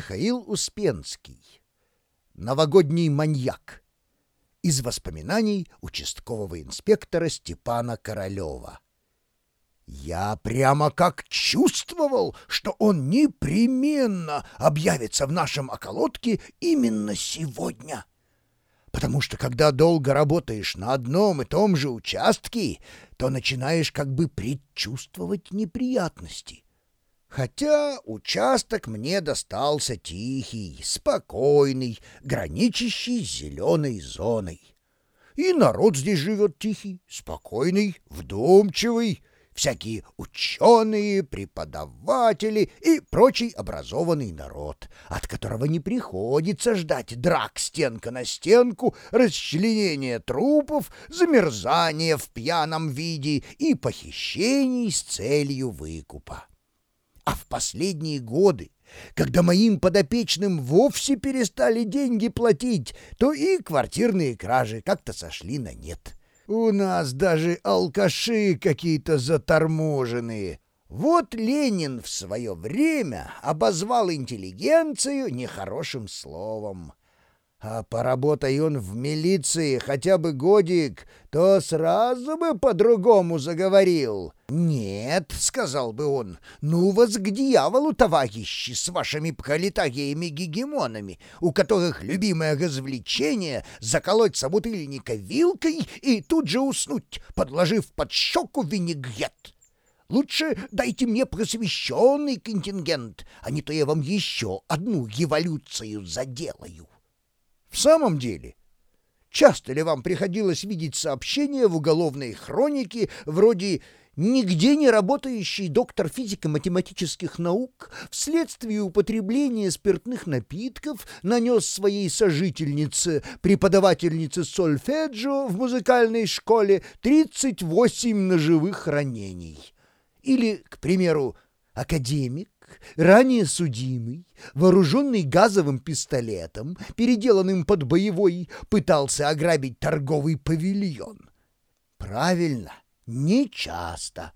Михаил Успенский. Новогодний маньяк. Из воспоминаний участкового инспектора Степана Королева. Я прямо как чувствовал, что он непременно объявится в нашем околотке именно сегодня. Потому что когда долго работаешь на одном и том же участке, то начинаешь как бы предчувствовать неприятности. Хотя участок мне достался тихий, спокойный, граничащий с зеленой зоной. И народ здесь живет тихий, спокойный, вдумчивый, всякие ученые, преподаватели и прочий образованный народ, от которого не приходится ждать драк стенка на стенку, расчленения трупов, замерзания в пьяном виде и похищений с целью выкупа. А в последние годы, когда моим подопечным вовсе перестали деньги платить, то и квартирные кражи как-то сошли на нет. У нас даже алкаши какие-то заторможенные. Вот Ленин в свое время обозвал интеллигенцию нехорошим словом. А поработай он в милиции хотя бы годик, то сразу бы по-другому заговорил. «Нет», — сказал бы он, — «ну вас к дьяволу, товарищи, с вашими пролетариями-гегемонами, у которых любимое развлечение — заколоть собутыльника вилкой и тут же уснуть, подложив под щеку винегрет». Лучше дайте мне просвещенный контингент, а не то я вам еще одну революцию заделаю. В самом деле, часто ли вам приходилось видеть сообщения в уголовной хронике вроде «Нигде не работающий доктор физико-математических наук вследствие употребления спиртных напитков нанес своей сожительнице, преподавательнице сольфеджио в музыкальной школе 38 ножевых ранений». Или, к примеру, академик, ранее судимый, вооруженный газовым пистолетом, переделанным под боевой, пытался ограбить торговый павильон. Правильно, не часто.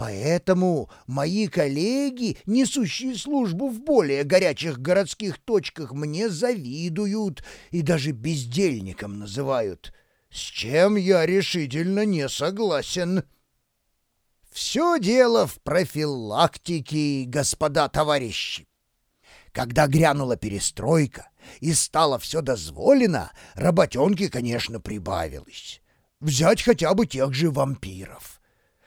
Поэтому мои коллеги, несущие службу в более горячих городских точках, мне завидуют и даже бездельником называют, с чем я решительно не согласен. Все дело в профилактике, господа товарищи. Когда грянула перестройка и стало все дозволено, работенки, конечно, прибавилось. Взять хотя бы тех же вампиров.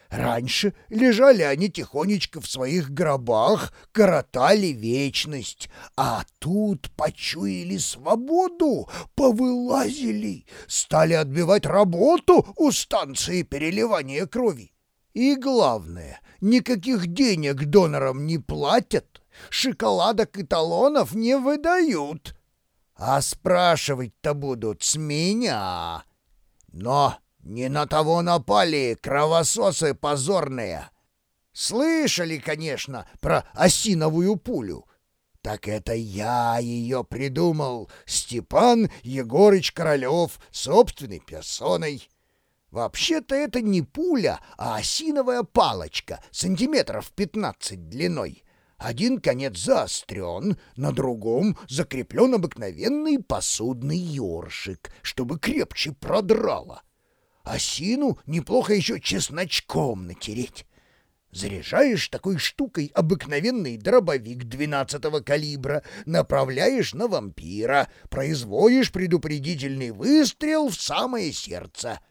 Раньше лежали они тихонечко в своих гробах, коротали вечность, а тут почуяли свободу, повылазили, стали отбивать работу у станции переливания крови. И главное, никаких денег донорам не платят, шоколадок и талонов не выдают. А спрашивать-то будут с меня. Но не на того напали кровососы позорные. Слышали, конечно, про осиновую пулю. Так это я ее придумал, Степан Егорыч Королев, собственной персоной. Вообще-то это не пуля, а осиновая палочка, сантиметров пятнадцать длиной. Один конец заострен, на другом закреплен обыкновенный посудный ёршик, чтобы крепче продрало. Осину неплохо еще чесночком натереть. Заряжаешь такой штукой обыкновенный дробовик двенадцатого калибра, направляешь на вампира, производишь предупредительный выстрел в самое сердце —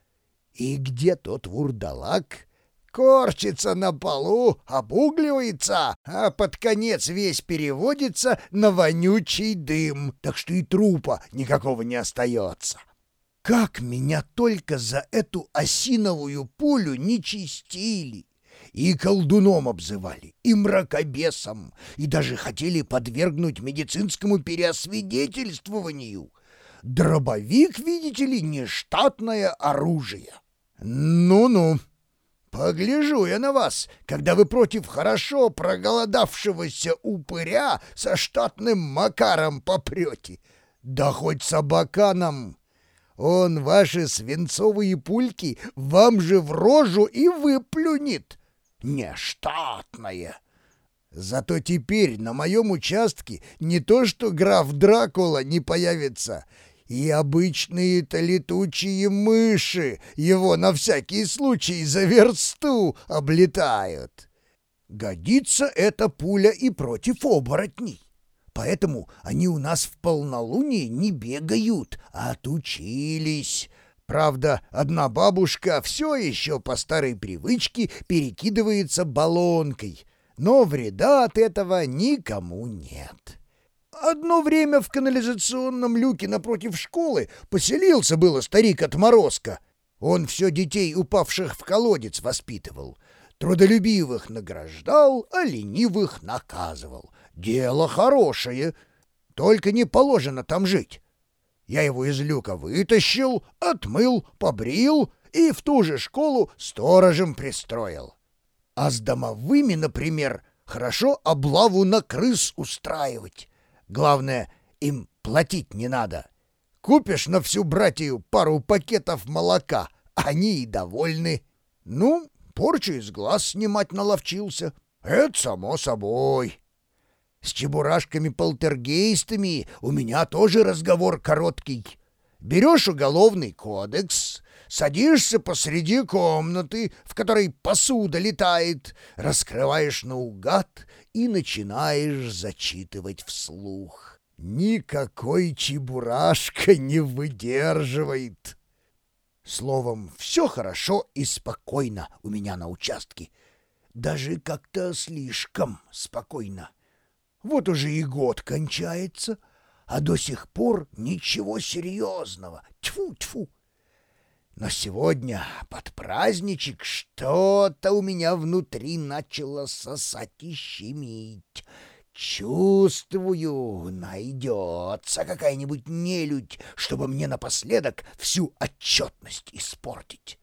и где тот вурдалак? Корчится на полу, обугливается, а под конец весь переводится на вонючий дым, так что и трупа никакого не остается. Как меня только за эту осиновую пулю не чистили! И колдуном обзывали, и мракобесом, и даже хотели подвергнуть медицинскому переосвидетельствованию. Дробовик, видите ли, нештатное оружие. «Ну-ну, погляжу я на вас, когда вы против хорошо проголодавшегося упыря со штатным макаром попрете. Да хоть собаканом. Он ваши свинцовые пульки вам же в рожу и выплюнет. Нештатное. Зато теперь на моем участке не то что граф Дракула не появится, и обычные-то летучие мыши его на всякий случай за версту облетают. Годится эта пуля и против оборотней. Поэтому они у нас в полнолуние не бегают, а отучились. Правда, одна бабушка все еще по старой привычке перекидывается баллонкой, но вреда от этого никому нет. Одно время в канализационном люке напротив школы поселился было старик-отморозка. Он все детей, упавших в колодец, воспитывал. Трудолюбивых награждал, а ленивых наказывал. Дело хорошее, только не положено там жить. Я его из люка вытащил, отмыл, побрил и в ту же школу сторожем пристроил. А с домовыми, например, хорошо облаву на крыс устраивать. Главное, им платить не надо. Купишь на всю братью пару пакетов молока, они и довольны. Ну, порчу из глаз снимать наловчился. Это само собой. С чебурашками-полтергейстами у меня тоже разговор короткий. Берешь уголовный кодекс, садишься посреди комнаты, в которой посуда летает, раскрываешь наугад и начинаешь зачитывать вслух. Никакой чебурашка не выдерживает. Словом, все хорошо и спокойно у меня на участке. Даже как-то слишком спокойно. Вот уже и год кончается, а до сих пор ничего серьезного. Тьфу-тьфу! Но сегодня под праздничек что-то у меня внутри начало сосать и щемить. Чувствую, найдется какая-нибудь нелюдь, чтобы мне напоследок всю отчетность испортить.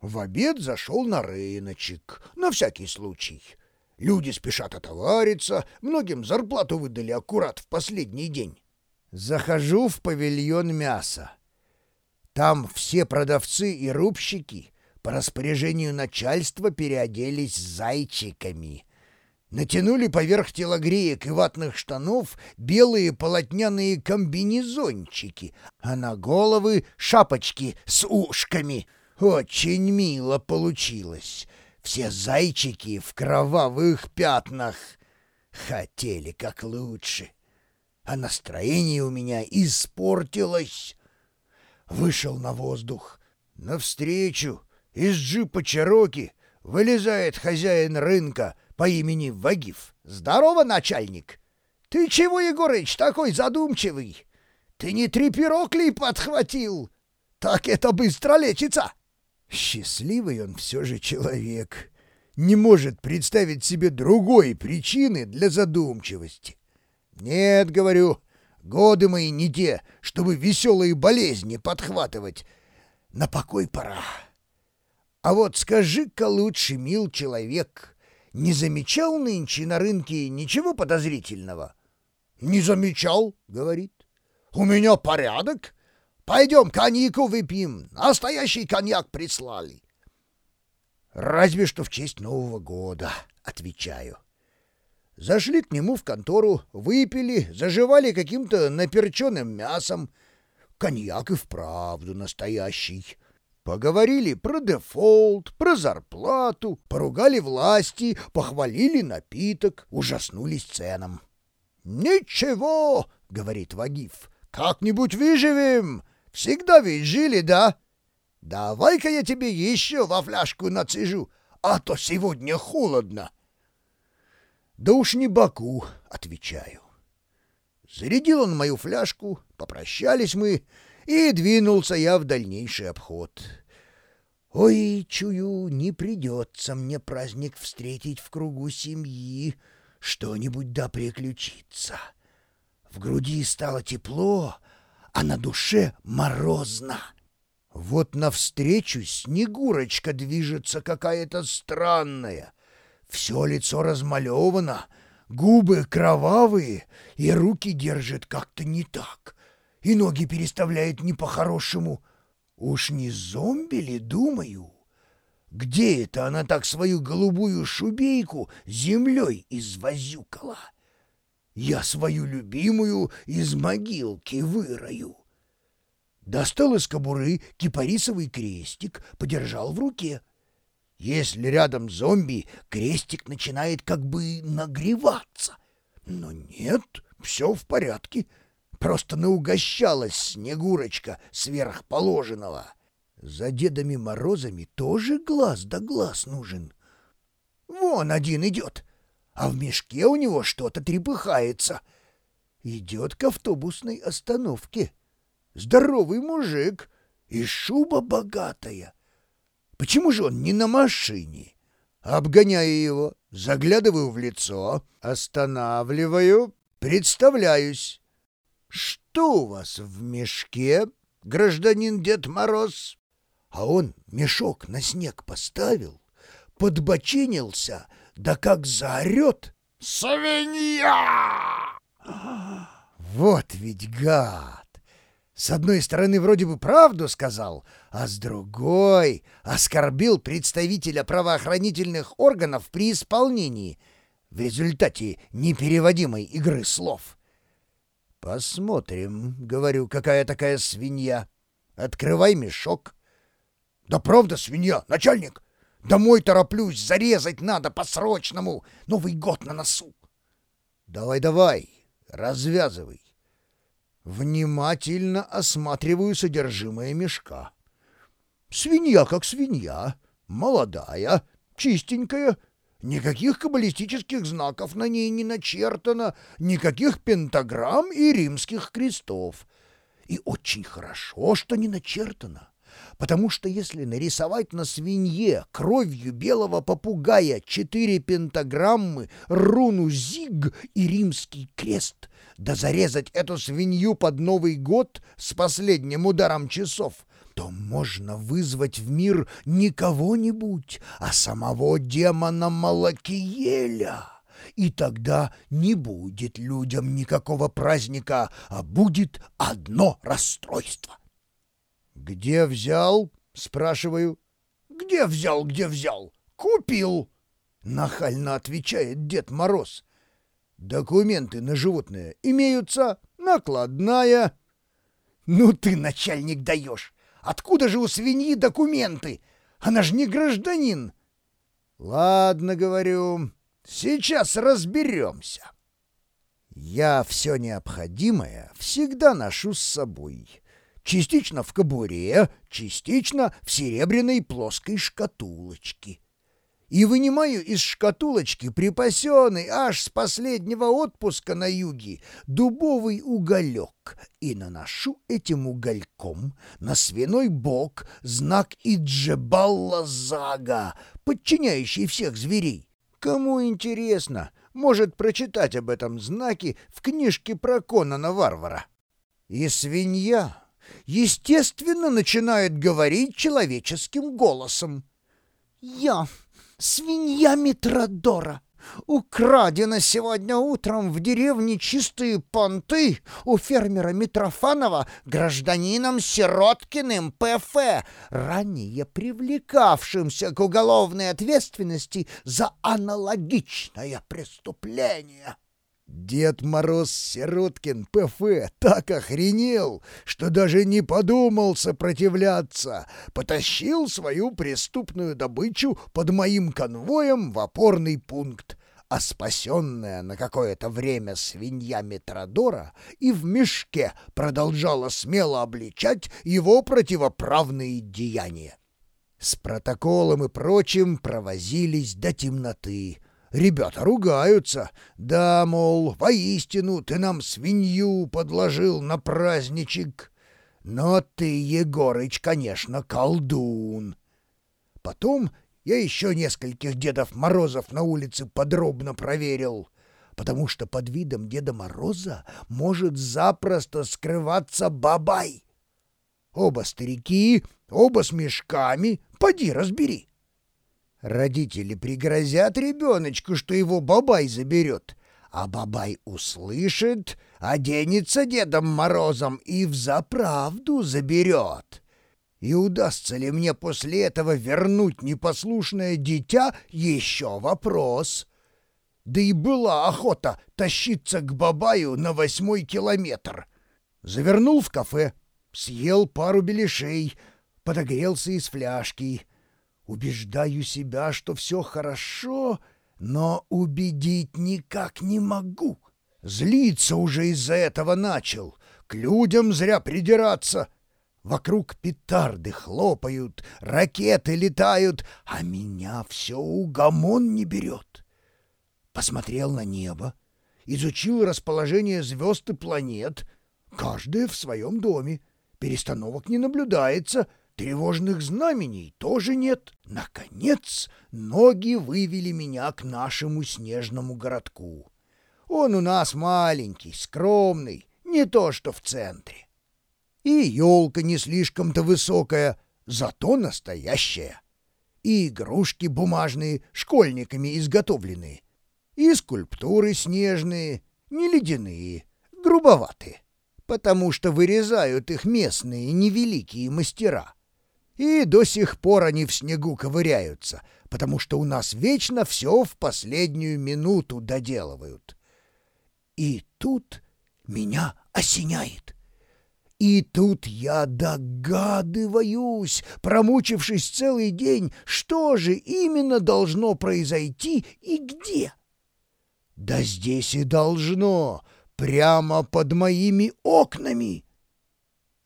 В обед зашел на рыночек, на всякий случай — Люди спешат отовариться, многим зарплату выдали аккурат в последний день. Захожу в павильон мяса. Там все продавцы и рубщики по распоряжению начальства переоделись зайчиками. Натянули поверх телогреек и ватных штанов белые полотняные комбинезончики, а на головы шапочки с ушками. Очень мило получилось. Все зайчики в кровавых пятнах. Хотели как лучше. А настроение у меня испортилось. Вышел на воздух. Навстречу из джипа Чероки вылезает хозяин рынка по имени Вагиф. «Здорово, начальник! Ты чего, Егорыч, такой задумчивый? Ты не три пирог подхватил? Так это быстро лечится!» Счастливый он все же человек. Не может представить себе другой причины для задумчивости. Нет, говорю, годы мои не те, чтобы веселые болезни подхватывать. На покой пора. А вот скажи-ка лучше, мил человек, не замечал нынче на рынке ничего подозрительного? — Не замечал, — говорит. — У меня порядок. Пойдем коньяку выпьем. Настоящий коньяк прислали. Разве что в честь Нового года, отвечаю. Зашли к нему в контору, выпили, заживали каким-то наперченным мясом. Коньяк и вправду настоящий. Поговорили про дефолт, про зарплату, поругали власти, похвалили напиток, ужаснулись ценам. «Ничего», — говорит Вагиф, — «как-нибудь выживем. Всегда ведь жили, да? Давай-ка я тебе еще во фляжку нацежу, а то сегодня холодно. Да уж не Баку, отвечаю. Зарядил он мою фляжку, попрощались мы, и двинулся я в дальнейший обход. Ой, чую, не придется мне праздник встретить в кругу семьи, что-нибудь да приключиться. В груди стало тепло, а на душе морозно. Вот навстречу Снегурочка движется какая-то странная. Все лицо размалевано, губы кровавые, и руки держит как-то не так, и ноги переставляет не по-хорошему. Уж не зомби ли, думаю? Где это она так свою голубую шубейку землей извозюкала? Я свою любимую из могилки вырою. Достал из кобуры кипарисовый крестик, подержал в руке. Если рядом зомби, крестик начинает как бы нагреваться. Но нет, все в порядке. Просто наугощалась Снегурочка сверхположенного. За Дедами Морозами тоже глаз да глаз нужен. Вон один идет, а в мешке у него что-то трепыхается. Идет к автобусной остановке. Здоровый мужик и шуба богатая. Почему же он не на машине? Обгоняю его, заглядываю в лицо, останавливаю, представляюсь. Что у вас в мешке, гражданин Дед Мороз? А он мешок на снег поставил, подбочинился, да как заорет. «Свинья!» Вот ведь гад! С одной стороны, вроде бы правду сказал, а с другой оскорбил представителя правоохранительных органов при исполнении в результате непереводимой игры слов. «Посмотрим», — говорю, — «какая такая свинья. Открывай мешок». «Да правда свинья, начальник! Домой тороплюсь, зарезать надо по-срочному. Новый год на носу». «Давай-давай, развязывай». Внимательно осматриваю содержимое мешка. Свинья как свинья, молодая, чистенькая, никаких каббалистических знаков на ней не начертано, никаких пентаграмм и римских крестов. И очень хорошо, что не начертано потому что если нарисовать на свинье кровью белого попугая четыре пентаграммы, руну Зиг и римский крест, да зарезать эту свинью под Новый год с последним ударом часов, то можно вызвать в мир не кого-нибудь, а самого демона Малакиеля. И тогда не будет людям никакого праздника, а будет одно расстройство. «Где взял?» — спрашиваю. «Где взял, где взял? Купил!» — нахально отвечает Дед Мороз. «Документы на животное имеются, накладная». «Ну ты, начальник, даешь! Откуда же у свиньи документы? Она же не гражданин!» «Ладно, — говорю, — сейчас разберемся». Я все необходимое всегда ношу с собой частично в кобуре, частично в серебряной плоской шкатулочке. И вынимаю из шкатулочки припасенный аж с последнего отпуска на юге дубовый уголек и наношу этим угольком на свиной бок знак Иджебалла Зага, подчиняющий всех зверей. Кому интересно, может прочитать об этом знаке в книжке про Конана Варвара. И свинья естественно, начинает говорить человеческим голосом. «Я, свинья Митродора, украдена сегодня утром в деревне Чистые Понты у фермера Митрофанова гражданином Сироткиным П.Ф., ранее привлекавшимся к уголовной ответственности за аналогичное преступление». Дед Мороз Сироткин ПФ так охренел, что даже не подумал сопротивляться, потащил свою преступную добычу под моим конвоем в опорный пункт, а спасенная на какое-то время свинья Метродора и в мешке продолжала смело обличать его противоправные деяния. С протоколом и прочим провозились до темноты, Ребята ругаются. Да, мол, воистину ты нам свинью подложил на праздничек. Но ты, Егорыч, конечно, колдун. Потом я еще нескольких Дедов Морозов на улице подробно проверил, потому что под видом Деда Мороза может запросто скрываться бабай. Оба старики, оба с мешками, поди разбери. Родители пригрозят ребеночку, что его бабай заберет, а бабай услышит, оденется Дедом Морозом и взаправду заберет. И удастся ли мне после этого вернуть непослушное дитя — еще вопрос. Да и была охота тащиться к Бабаю на восьмой километр. Завернул в кафе, съел пару беляшей, подогрелся из фляжки. Убеждаю себя, что все хорошо, но убедить никак не могу. Злиться уже из-за этого начал, к людям зря придираться — Вокруг петарды хлопают, ракеты летают, а меня все угомон не берет. Посмотрел на небо, изучил расположение звезд и планет, каждая в своем доме. Перестановок не наблюдается, тревожных знамений тоже нет. Наконец, ноги вывели меня к нашему снежному городку. Он у нас маленький, скромный, не то что в центре. И елка не слишком-то высокая, зато настоящая. И игрушки бумажные, школьниками изготовленные. И скульптуры снежные, не ледяные, грубоватые, потому что вырезают их местные невеликие мастера. И до сих пор они в снегу ковыряются, потому что у нас вечно все в последнюю минуту доделывают. И тут меня осеняет. И тут я догадываюсь, промучившись целый день, что же именно должно произойти и где. Да здесь и должно, прямо под моими окнами.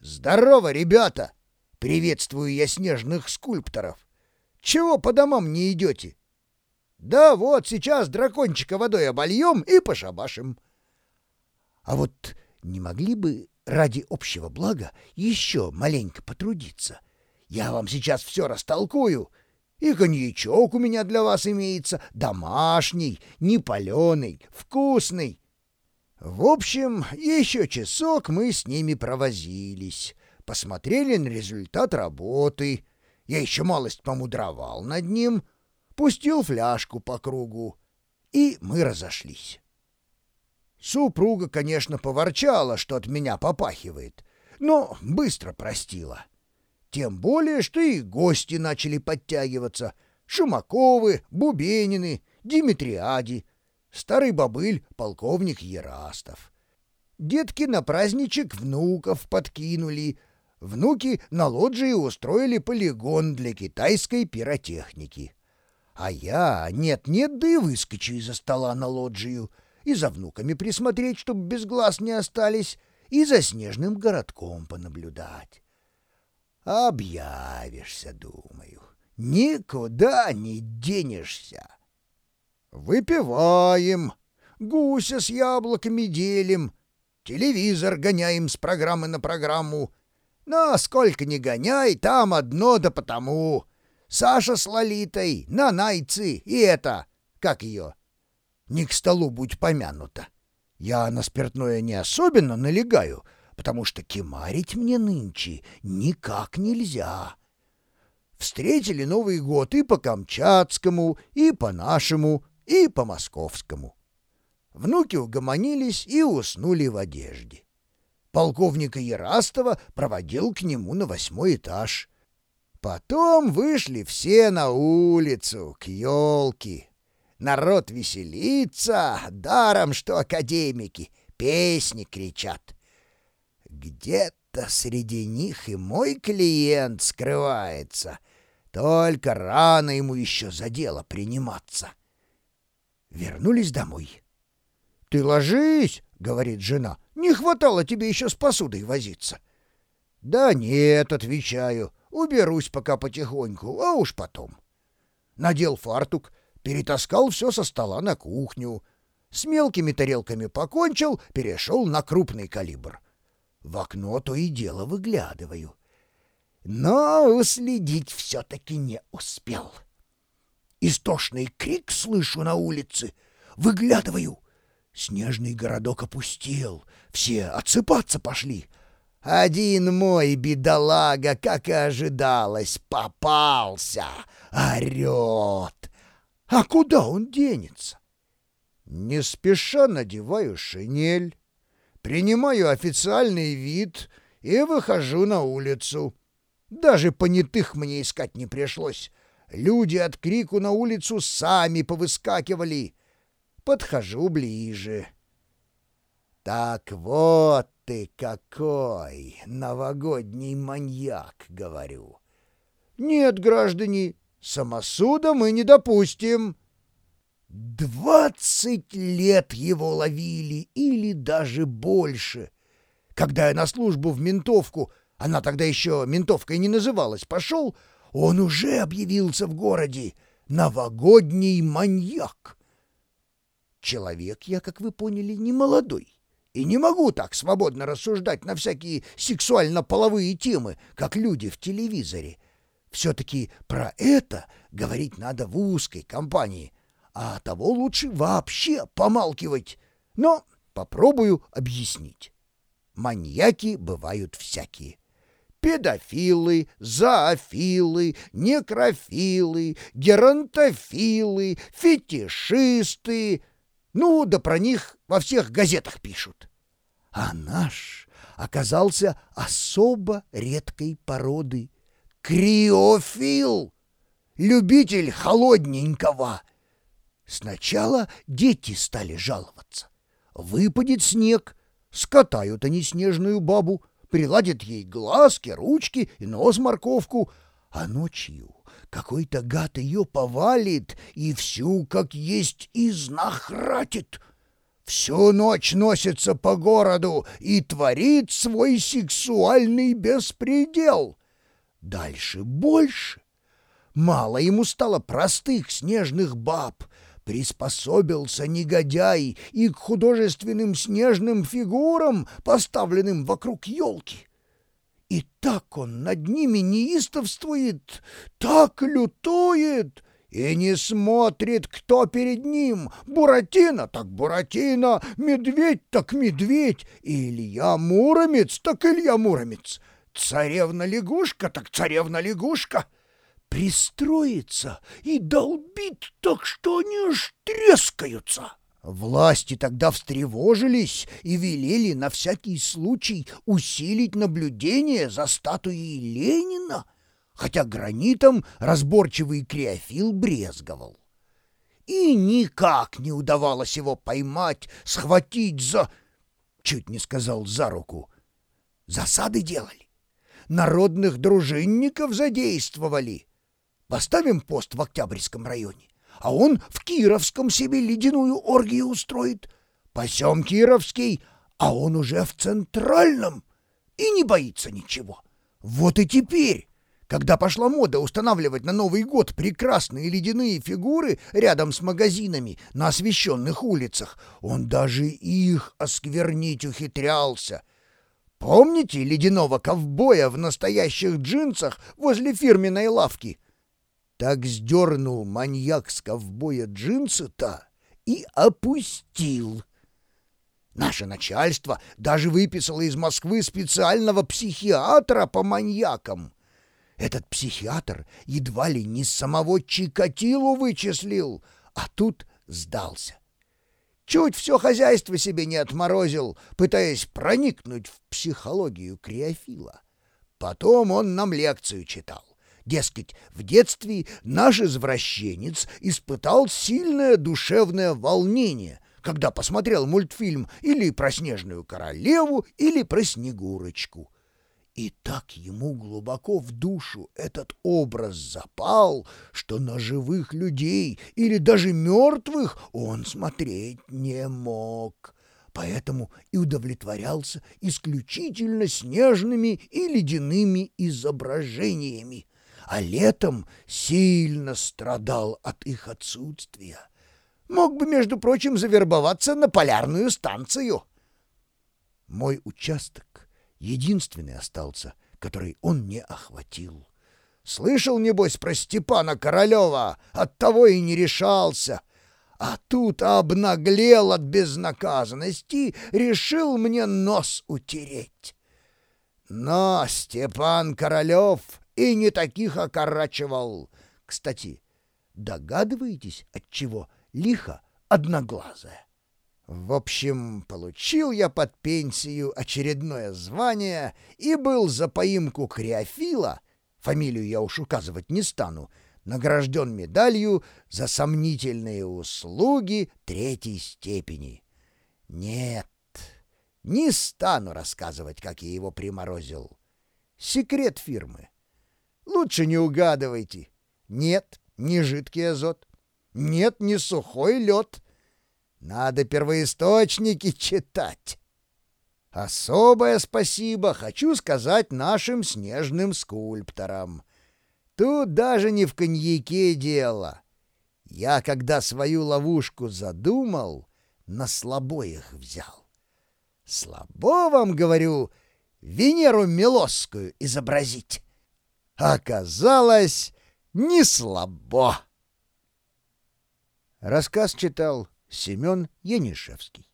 «Здорово, ребята!» — приветствую я снежных скульпторов. «Чего по домам не идете?» «Да вот, сейчас дракончика водой обольем и пошабашим». «А вот не могли бы ради общего блага еще маленько потрудиться. Я вам сейчас все растолкую. И коньячок у меня для вас имеется, домашний, не паленый, вкусный. В общем, еще часок мы с ними провозились, посмотрели на результат работы. Я еще малость помудровал над ним, пустил фляжку по кругу, и мы разошлись. Супруга, конечно, поворчала, что от меня попахивает, но быстро простила. Тем более, что и гости начали подтягиваться. Шумаковы, Бубенины, Димитриади, старый бобыль, полковник Ерастов. Детки на праздничек внуков подкинули, внуки на лоджии устроили полигон для китайской пиротехники. А я нет-нет, да и выскочу из-за стола на лоджию — и за внуками присмотреть, чтобы без глаз не остались, и за снежным городком понаблюдать. Объявишься, думаю, никуда не денешься. Выпиваем, гуся с яблоками делим, телевизор гоняем с программы на программу. Но сколько ни гоняй, там одно да потому. Саша с Лолитой, Нанайцы и это, как ее, не к столу будь помянута. Я на спиртное не особенно налегаю, потому что кемарить мне нынче никак нельзя. Встретили Новый год и по Камчатскому, и по нашему, и по московскому. Внуки угомонились и уснули в одежде. Полковника Ярастова проводил к нему на восьмой этаж. Потом вышли все на улицу, к елке, Народ веселится, даром что академики, песни кричат. Где-то среди них и мой клиент скрывается. Только рано ему еще за дело приниматься. Вернулись домой. — Ты ложись, — говорит жена, — не хватало тебе еще с посудой возиться. — Да нет, — отвечаю, — уберусь пока потихоньку, а уж потом. Надел фартук, перетаскал все со стола на кухню. С мелкими тарелками покончил, перешел на крупный калибр. В окно то и дело выглядываю. Но уследить все-таки не успел. Истошный крик слышу на улице. Выглядываю. Снежный городок опустел. Все отсыпаться пошли. Один мой бедолага, как и ожидалось, попался. Орет. А куда он денется? Не спеша надеваю шинель, принимаю официальный вид и выхожу на улицу. Даже понятых мне искать не пришлось. Люди от крику на улицу сами повыскакивали. Подхожу ближе. «Так вот ты какой, новогодний маньяк!» — говорю. «Нет, граждане, самосуда мы не допустим!» Двадцать лет его ловили или даже больше. Когда я на службу в ментовку, она тогда еще ментовкой не называлась, пошел, он уже объявился в городе. Новогодний маньяк. Человек я, как вы поняли, не молодой. И не могу так свободно рассуждать на всякие сексуально-половые темы, как люди в телевизоре. Все-таки про это говорить надо в узкой компании — а того лучше вообще помалкивать. Но попробую объяснить. Маньяки бывают всякие. Педофилы, зоофилы, некрофилы, геронтофилы, фетишисты. Ну, да про них во всех газетах пишут. А наш оказался особо редкой породы. Криофил, любитель холодненького. Сначала дети стали жаловаться. Выпадет снег, скатают они снежную бабу, приладят ей глазки, ручки и нос-морковку, а ночью какой-то гад ее повалит и всю, как есть, изнахратит. Всю ночь носится по городу и творит свой сексуальный беспредел. Дальше больше. Мало ему стало простых снежных баб — Приспособился негодяй и к художественным снежным фигурам, поставленным вокруг елки. И так он над ними неистовствует, так лютует и не смотрит, кто перед ним. Буратино так Буратино, медведь так медведь, Илья Муромец так Илья Муромец, царевна-лягушка так царевна-лягушка — пристроится и долбит так, что они аж трескаются. Власти тогда встревожились и велели на всякий случай усилить наблюдение за статуей Ленина, хотя гранитом разборчивый креофил брезговал. И никак не удавалось его поймать, схватить за... Чуть не сказал за руку. Засады делали. Народных дружинников задействовали. Поставим пост в Октябрьском районе, а он в Кировском себе ледяную оргию устроит. Пасем Кировский, а он уже в Центральном и не боится ничего. Вот и теперь, когда пошла мода устанавливать на Новый год прекрасные ледяные фигуры рядом с магазинами на освещенных улицах, он даже их осквернить ухитрялся. Помните ледяного ковбоя в настоящих джинсах возле фирменной лавки — так сдернул маньяк с ковбоя джинсы-то и опустил. Наше начальство даже выписало из Москвы специального психиатра по маньякам. Этот психиатр едва ли не самого Чикатилу вычислил, а тут сдался. Чуть все хозяйство себе не отморозил, пытаясь проникнуть в психологию криофила. Потом он нам лекцию читал. Дескать, в детстве наш извращенец испытал сильное душевное волнение, когда посмотрел мультфильм или про Снежную королеву, или про Снегурочку. И так ему глубоко в душу этот образ запал, что на живых людей или даже мертвых он смотреть не мог. Поэтому и удовлетворялся исключительно снежными и ледяными изображениями а летом сильно страдал от их отсутствия. Мог бы, между прочим, завербоваться на полярную станцию. Мой участок единственный остался, который он не охватил. Слышал, небось, про Степана Королева, оттого и не решался. А тут обнаглел от безнаказанности, решил мне нос утереть. Но Степан Королев и не таких окорачивал. Кстати, догадываетесь, от чего лихо одноглазая? В общем, получил я под пенсию очередное звание и был за поимку криофила фамилию я уж указывать не стану, награжден медалью за сомнительные услуги третьей степени. Нет, не стану рассказывать, как я его приморозил. Секрет фирмы. Лучше не угадывайте. Нет, не жидкий азот. Нет, не сухой лед. Надо первоисточники читать. Особое спасибо хочу сказать нашим снежным скульпторам. Тут даже не в коньяке дело. Я, когда свою ловушку задумал, на слабо их взял. Слабо вам, говорю, Венеру Милосскую изобразить. Оказалось, не слабо. Рассказ читал Семен Янишевский.